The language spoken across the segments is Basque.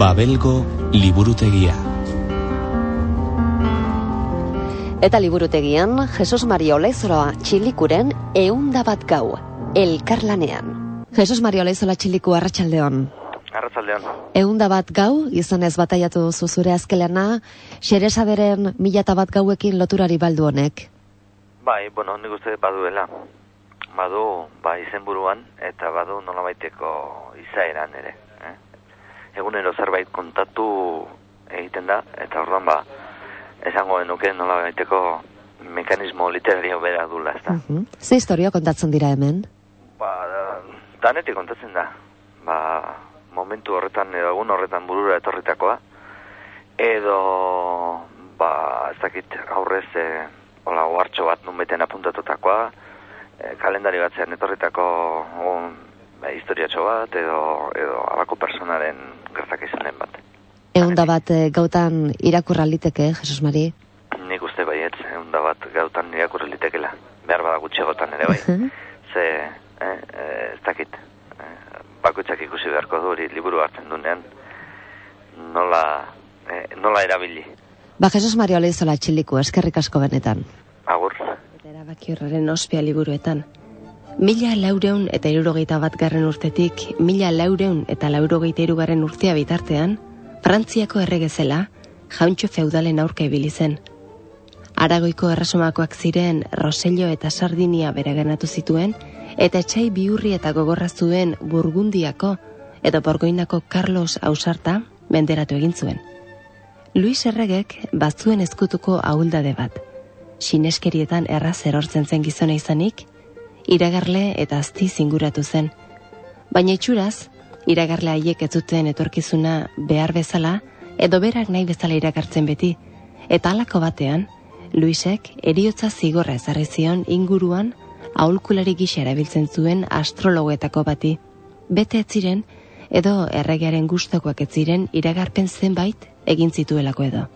Abelgo liburutegia. Eta liburutegian, Jesus Maria Olaizola txilikuren eunda bat gau, elkarlanean. Jesus Maria Olaizola txiliku arratsaldeon. Arratsaldeon. Eunda bat gau, izanez bataiatu duzu zure azkelena, xeresa beren mila eta bat gauekin loturari baldu honek. Bai, bueno, nik uste baduela. Badu, ba, izenburuan eta badu nolabaiteko izaeran ere. Egunero zerbait kontatu egiten da, eta orduan ba, esango denuke nolabaiteko mekanismo literario bera dula, ez da. Mhm. Ze historia kontatzen dira hemen? Ba, da- danetik kontatzen da. Ba, momentu horretan edo egun horretan burura etorritakoa. Edo, ba, ez dakit aurrez, e, hola, ohartxo bat nunbeten apuntatutakoa, e, kalendari batzean etorritako un, ba, historiatxo bat, edo, edo alako personaren gertakizunen bat. Eunda bat eh, gautan irakurra liteke, Jesus Mari? Nik uste baietz, egun da bat gautan irakurri litekela. Behar bada gutxegotan ere bai. Mhm. Ze, eh, eh, ez dakit, eh, bakoitzak ikusi beharko du hori liburu hartzen dunean, nola, eh, nola erabili. Ba, Jesus Maria Olaizola txiliku, eskerrik asko benetan. Agur. Eta erabaki horraren ospia liburuetan. Mila laureun eta irurogeita bat garren urtetik, mila laureun eta laurogeita irugarren urtea bitartean, Frantziako erregezela, jauntxo feudalen aurka ibili zen. Aragoiko erresumakoak ziren Rosello eta Sardinia bereganatu zituen, eta etxai biurri eta gogorra zuen Burgundiako eta Borgoinako Carlos Ausarta menderatu egin zuen. Luis Erregek bazuen ezkutuko ahuldade bat. Sineskerietan erraz erortzen zen gizona izanik, iragarle eta azti zinguratu zen. Baina itxuraz, iragarle haiek ez zuten etorkizuna behar bezala, edo berak nahi bezala iragartzen beti. Eta halako batean, Luisek eriotza zigorra ezarri zion inguruan aholkulari gisa erabiltzen zuen astrologoetako bati. Bete ez ziren, edo erregearen gustokoak ez ziren iragarpen zenbait egin zituelako edo.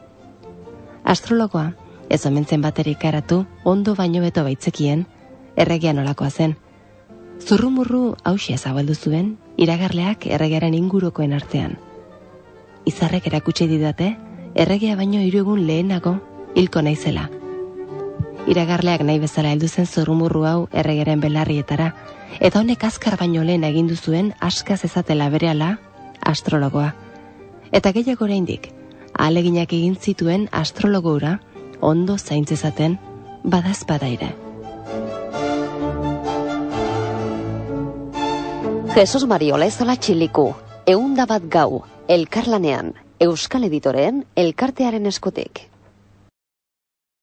Astrologoa, ez omentzen bateri karatu, ondo baino beto baitzekien, erregean olakoa zen. Zurrumurru hausia zabaldu zuen, iragarleak erregearen ingurukoen artean. Izarrek erakutsi didate, erregea baino hiru egun lehenago hilko naizela. Iragarleak nahi bezala heldu zen zurrumurru hau erregeren belarrietara, eta honek azkar baino lehen egindu zuen askaz ezatela berehala astrologoa. Eta gehiago oraindik, ahaleginak egin zituen astrologoura ondo zaintzezaten badazpada ere. Jesus Maria Olaizola txiliku, eunda bat gau, elkarlanean, Euskal Editoreen elkartearen eskutik.